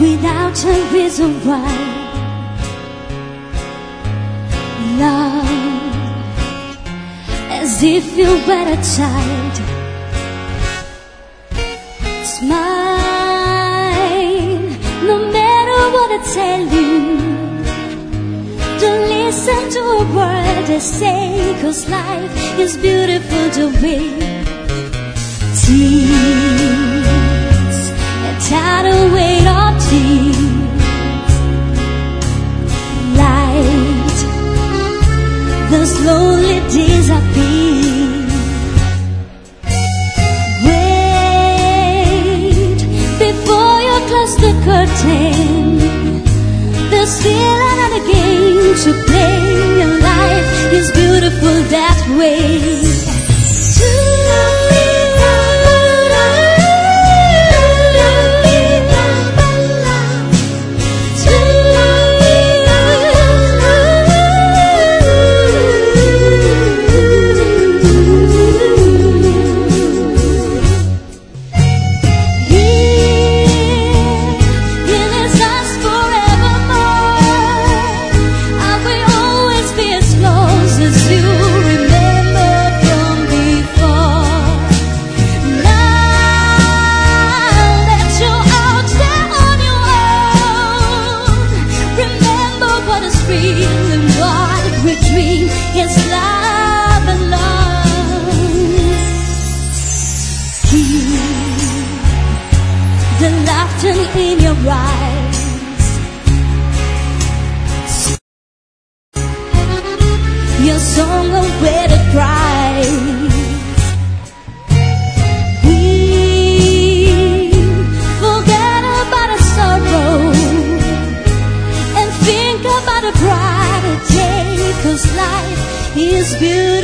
without a reason why. Love as if you were a child. Smile no matter what I tell you. Don't listen to a word I say, cause life is beautiful to way. Tears, the slowly disappear. Wait before you close the curtain. There's still another game to play, life is beautiful that way. Love and love. The laughter in your eyes. Your song of where to cry. Is beautiful.